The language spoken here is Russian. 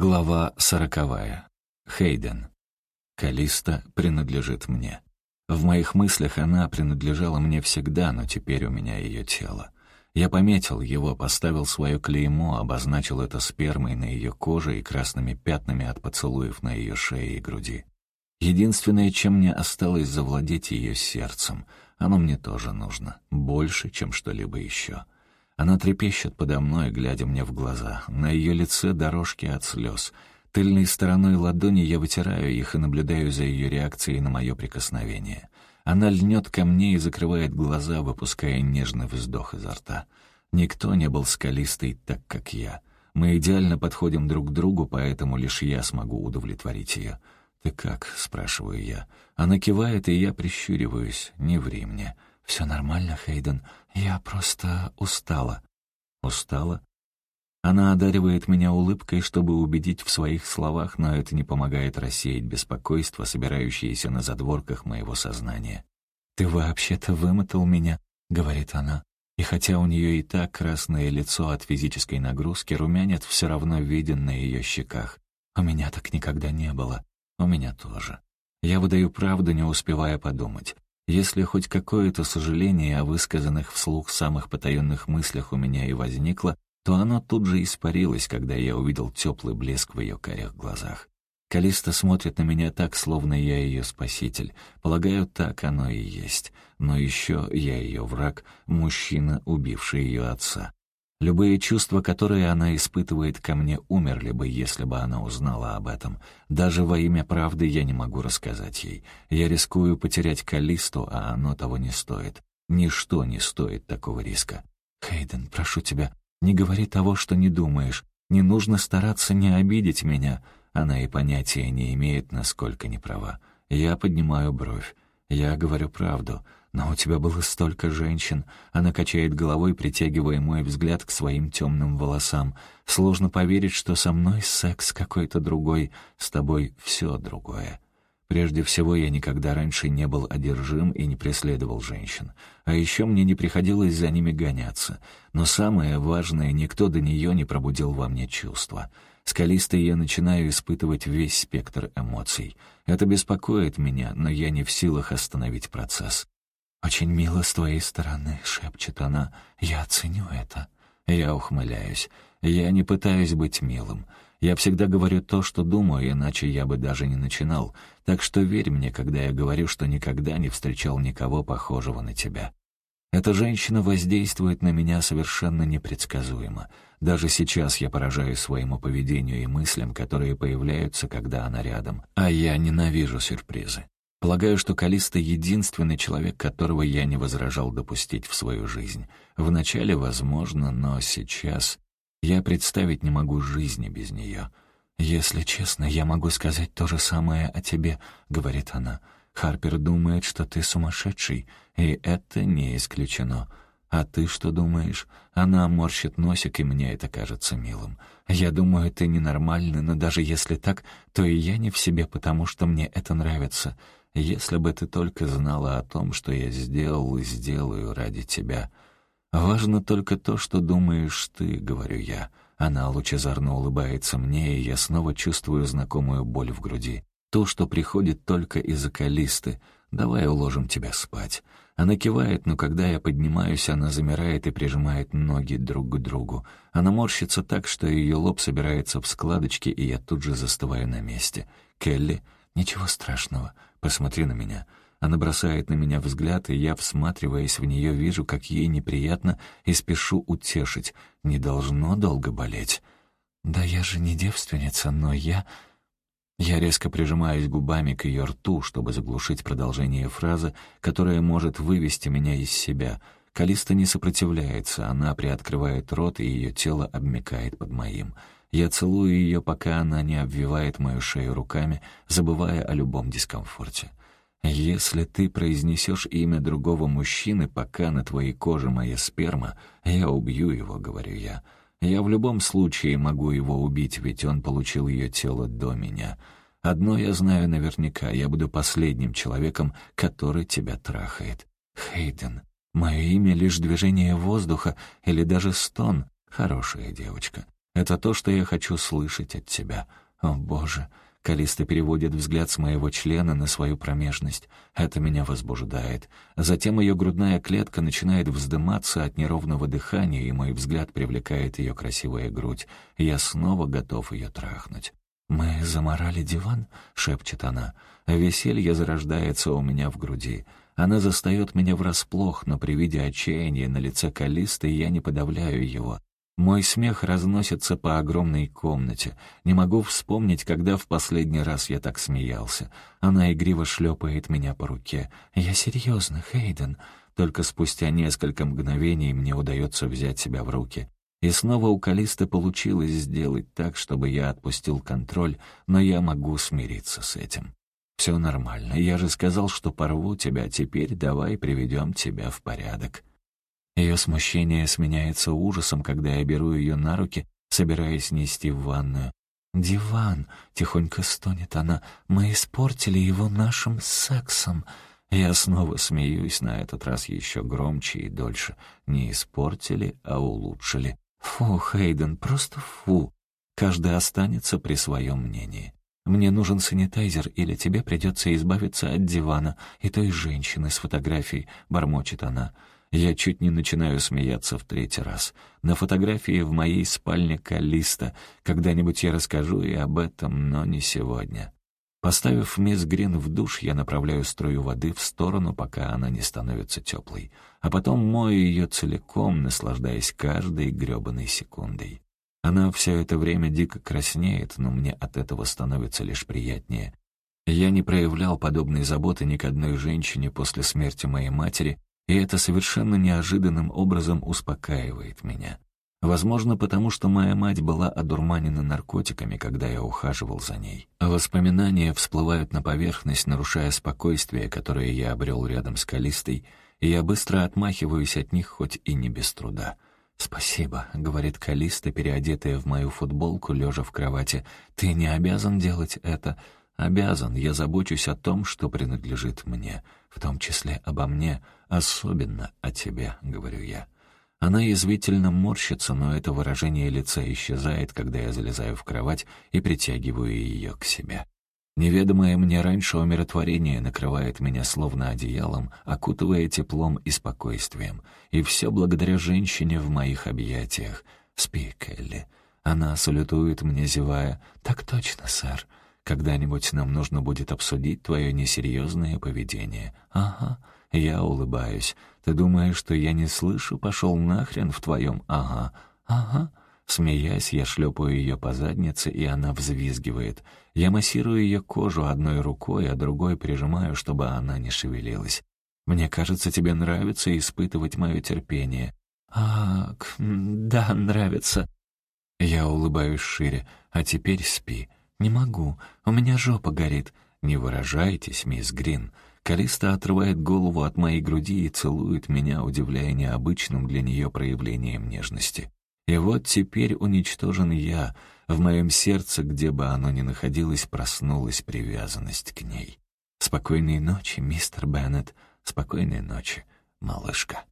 Глава сороковая. Хейден. Калиста принадлежит мне. В моих мыслях она принадлежала мне всегда, но теперь у меня ее тело. Я пометил его, поставил свое клеймо, обозначил это спермой на ее коже и красными пятнами от поцелуев на ее шее и груди. Единственное, чем мне осталось завладеть ее сердцем, оно мне тоже нужно, больше, чем что-либо еще. Она трепещет подо мной, глядя мне в глаза. На ее лице дорожки от слез. Тыльной стороной ладони я вытираю их и наблюдаю за ее реакцией на мое прикосновение. Она льнет ко мне и закрывает глаза, выпуская нежный вздох изо рта. Никто не был скалистый так, как я. Мы идеально подходим друг к другу, поэтому лишь я смогу удовлетворить ее. «Ты как?» — спрашиваю я. Она кивает, и я прищуриваюсь. «Не ври мне». «Все нормально, Хейден. Я просто устала». «Устала?» Она одаривает меня улыбкой, чтобы убедить в своих словах, но это не помогает рассеять беспокойство, собирающееся на задворках моего сознания. «Ты вообще-то вымотал меня», — говорит она. И хотя у нее и так красное лицо от физической нагрузки, румянец все равно виден на ее щеках. У меня так никогда не было. У меня тоже. Я выдаю правду, не успевая подумать. Если хоть какое-то сожаление о высказанных вслух самых потаенных мыслях у меня и возникло, то оно тут же испарилось, когда я увидел теплый блеск в ее карих глазах. Калиста смотрит на меня так, словно я ее спаситель. Полагаю, так оно и есть. Но еще я ее враг, мужчина, убивший ее отца. Любые чувства, которые она испытывает ко мне, умерли бы, если бы она узнала об этом. Даже во имя правды я не могу рассказать ей. Я рискую потерять Калисту, а оно того не стоит. Ничто не стоит такого риска. «Хейден, прошу тебя, не говори того, что не думаешь. Не нужно стараться не обидеть меня». Она и понятия не имеет, насколько не права. Я поднимаю бровь. Я говорю правду. «Но у тебя было столько женщин». Она качает головой, притягивая мой взгляд к своим темным волосам. «Сложно поверить, что со мной секс какой-то другой, с тобой все другое». Прежде всего, я никогда раньше не был одержим и не преследовал женщин. А еще мне не приходилось за ними гоняться. Но самое важное, никто до нее не пробудил во мне чувства. Скалистой я начинаю испытывать весь спектр эмоций. Это беспокоит меня, но я не в силах остановить процесс. «Очень мило с твоей стороны», — шепчет она. «Я оценю это». Я ухмыляюсь. Я не пытаюсь быть милым. Я всегда говорю то, что думаю, иначе я бы даже не начинал. Так что верь мне, когда я говорю, что никогда не встречал никого похожего на тебя. Эта женщина воздействует на меня совершенно непредсказуемо. Даже сейчас я поражаюсь своему поведению и мыслям, которые появляются, когда она рядом. А я ненавижу сюрпризы. Полагаю, что Калиста — единственный человек, которого я не возражал допустить в свою жизнь. Вначале, возможно, но сейчас я представить не могу жизни без нее. «Если честно, я могу сказать то же самое о тебе», — говорит она. «Харпер думает, что ты сумасшедший, и это не исключено. А ты что думаешь?» Она морщит носик, и мне это кажется милым. «Я думаю, ты ненормальный, но даже если так, то и я не в себе, потому что мне это нравится. Если бы ты только знала о том, что я сделал и сделаю ради тебя. Важно только то, что думаешь ты, говорю я. Она лучезарно улыбается мне, и я снова чувствую знакомую боль в груди. То, что приходит только из-за калисты. Давай уложим тебя спать. Она кивает, но когда я поднимаюсь, она замирает и прижимает ноги друг к другу. Она морщится так, что ее лоб собирается в складочки, и я тут же застываю на месте. «Келли, ничего страшного. «Посмотри на меня». Она бросает на меня взгляд, и я, всматриваясь в нее, вижу, как ей неприятно, и спешу утешить. Не должно долго болеть. «Да я же не девственница, но я...» Я резко прижимаюсь губами к ее рту, чтобы заглушить продолжение фразы, которая может вывести меня из себя. Калиста не сопротивляется, она приоткрывает рот, и ее тело обмекает под моим. Я целую ее, пока она не обвивает мою шею руками, забывая о любом дискомфорте. «Если ты произнесешь имя другого мужчины, пока на твоей коже моя сперма, я убью его», — говорю я. «Я в любом случае могу его убить, ведь он получил ее тело до меня. Одно я знаю наверняка, я буду последним человеком, который тебя трахает. Хейден, мое имя — лишь движение воздуха или даже стон. Хорошая девочка. Это то, что я хочу слышать от тебя. О, Боже!» Калиста переводит взгляд с моего члена на свою промежность. Это меня возбуждает. Затем ее грудная клетка начинает вздыматься от неровного дыхания, и мой взгляд привлекает ее красивая грудь. Я снова готов ее трахнуть. «Мы заморали диван?» — шепчет она. Веселье зарождается у меня в груди. Она застает меня врасплох, но при виде отчаяния на лице Калисты я не подавляю его. Мой смех разносится по огромной комнате. Не могу вспомнить, когда в последний раз я так смеялся. Она игриво шлепает меня по руке. «Я серьезно, Хейден». Только спустя несколько мгновений мне удается взять себя в руки. И снова у Калисты получилось сделать так, чтобы я отпустил контроль, но я могу смириться с этим. «Все нормально. Я же сказал, что порву тебя. Теперь давай приведем тебя в порядок». Ее смущение сменяется ужасом, когда я беру ее на руки, собираясь нести в ванную. «Диван!» — тихонько стонет она. «Мы испортили его нашим сексом!» Я снова смеюсь, на этот раз еще громче и дольше. Не испортили, а улучшили. «Фу, Хейден, просто фу!» Каждый останется при своем мнении. «Мне нужен санитайзер, или тебе придется избавиться от дивана и той женщины с фотографией», — бормочет она. Я чуть не начинаю смеяться в третий раз. На фотографии в моей спальне Калиста. Когда-нибудь я расскажу и об этом, но не сегодня. Поставив мисс Грин в душ, я направляю струю воды в сторону, пока она не становится теплой. А потом мою ее целиком, наслаждаясь каждой гребаной секундой. Она все это время дико краснеет, но мне от этого становится лишь приятнее. Я не проявлял подобной заботы ни к одной женщине после смерти моей матери, и это совершенно неожиданным образом успокаивает меня. Возможно, потому что моя мать была одурманена наркотиками, когда я ухаживал за ней. Воспоминания всплывают на поверхность, нарушая спокойствие, которое я обрел рядом с Калистой, и я быстро отмахиваюсь от них, хоть и не без труда. «Спасибо», — говорит Калиста, переодетая в мою футболку, лежа в кровати. «Ты не обязан делать это». «Обязан. Я забочусь о том, что принадлежит мне, в том числе обо мне, особенно о тебе», — говорю я. Она язвительно морщится, но это выражение лица исчезает, когда я залезаю в кровать и притягиваю ее к себе. Неведомое мне раньше умиротворение накрывает меня словно одеялом, окутывая теплом и спокойствием. И все благодаря женщине в моих объятиях. «Спи, Келли». Она салютует мне, зевая. «Так точно, сэр. Когда-нибудь нам нужно будет обсудить твое несерьезное поведение». «Ага». Я улыбаюсь. «Ты думаешь, что я не слышу? Пошел нахрен в твоем «ага». «Ага». Смеясь, я шлепаю ее по заднице, и она взвизгивает. Я массирую ее кожу одной рукой, а другой прижимаю, чтобы она не шевелилась. «Мне кажется, тебе нравится испытывать мое терпение». «А, да, нравится». Я улыбаюсь шире. «А теперь спи». «Не могу. У меня жопа горит». «Не выражайтесь, мисс Грин». Калиста отрывает голову от моей груди и целует меня, удивляя необычным для нее проявлением нежности. И вот теперь уничтожен я. В моем сердце, где бы оно ни находилось, проснулась привязанность к ней. Спокойной ночи, мистер Беннет. Спокойной ночи, малышка.